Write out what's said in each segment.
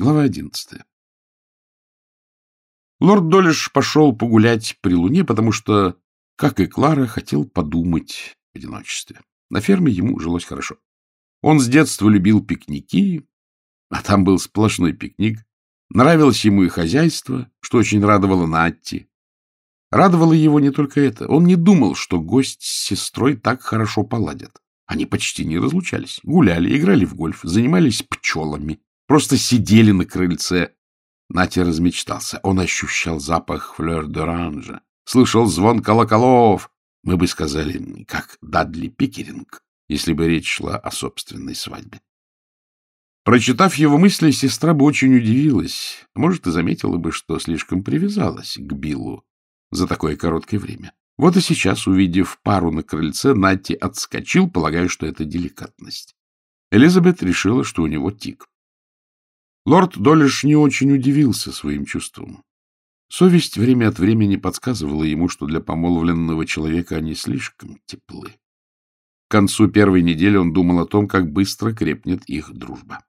Глава одиннадцатая. Лорд Долиш пошел погулять при луне, потому что, как и Клара, хотел подумать в одиночестве. На ферме ему жилось хорошо. Он с детства любил пикники, а там был сплошной пикник. Нравилось ему и хозяйство, что очень радовало Натти. Радовало его не только это. Он не думал, что гость с сестрой так хорошо поладят. Они почти не разлучались. Гуляли, играли в гольф, занимались пчелами, просто сидели на крыльце. Натя размечтался. Он ощущал запах флёр-д'оранжа, слышал звон колоколов. Мы бы сказали, как Дадли Пикеринг, если бы речь шла о собственной свадьбе. Прочитав его мысли, сестра бы очень удивилась, может, и заметила бы, что слишком привязалась к Биллу за такое короткое время. Вот и сейчас, увидев пару на крыльце, Натти отскочил, полагая, что это деликатность. Элизабет решила, что у него тик. Лорд Долиш не очень удивился своим чувствам. Совесть время от времени подсказывала ему, что для помолвленного человека они слишком теплы. К концу первой недели он думал о том, как быстро крепнет их дружба.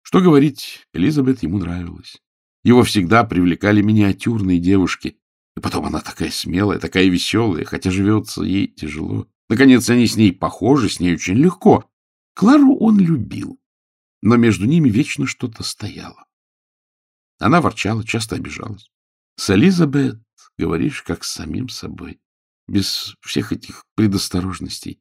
Что говорить, Элизабет ему нравилась. Его всегда привлекали миниатюрные девушки, и потом она такая смелая, такая веселая, хотя живется ей тяжело. Наконец, они с ней похожи, с ней очень легко. Клару он любил, но между ними вечно что-то стояло. Она ворчала, часто обижалась. С Элизабет говоришь, как с самим собой, без всех этих предосторожностей.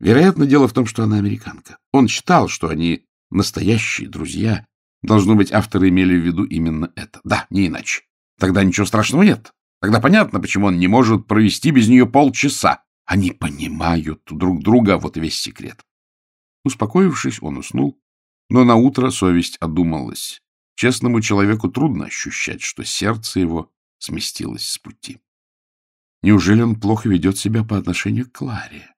Вероятно, дело в том, что она американка. Он считал, что они настоящие друзья. Должно быть, авторы имели в виду именно это. Да, не иначе. Тогда ничего страшного нет. Тогда понятно, почему он не может провести без нее полчаса. Они понимают друг друга, вот весь секрет. Успокоившись, он уснул, но на утро совесть одумалась. Честному человеку трудно ощущать, что сердце его сместилось с пути. Неужели он плохо ведет себя по отношению к Кларе?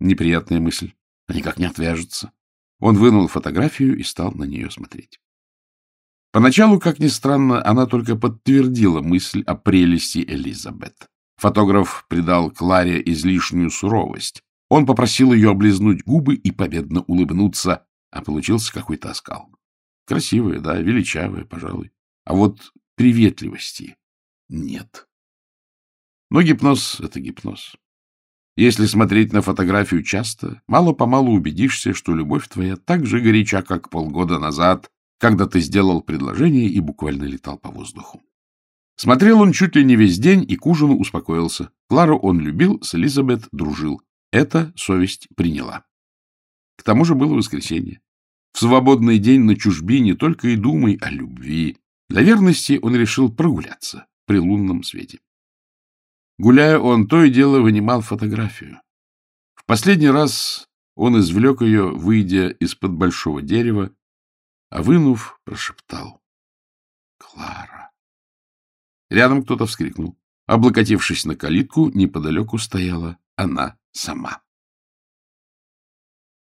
Неприятная мысль. Они как не отвяжутся. Он вынул фотографию и стал на нее смотреть. Поначалу, как ни странно, она только подтвердила мысль о прелести Элизабет. Фотограф придал Кларе излишнюю суровость. Он попросил ее облизнуть губы и победно улыбнуться, а получился какой-то оскал. Красивая, да, величавая, пожалуй. А вот приветливости нет. Но гипноз — это гипноз. Если смотреть на фотографию часто, мало-помалу убедишься, что любовь твоя так же горяча, как полгода назад, когда ты сделал предложение и буквально летал по воздуху. Смотрел он чуть ли не весь день и к ужину успокоился. Клару он любил, с Элизабет дружил. Это совесть приняла. К тому же было воскресенье. В свободный день на чужбине только и думай о любви. Для верности он решил прогуляться при лунном свете. Гуляя, он то и дело вынимал фотографию. В последний раз он извлек ее, выйдя из-под большого дерева, а вынув, прошептал. — Клара! Рядом кто-то вскрикнул. Облокотившись на калитку, неподалеку стояла она сама.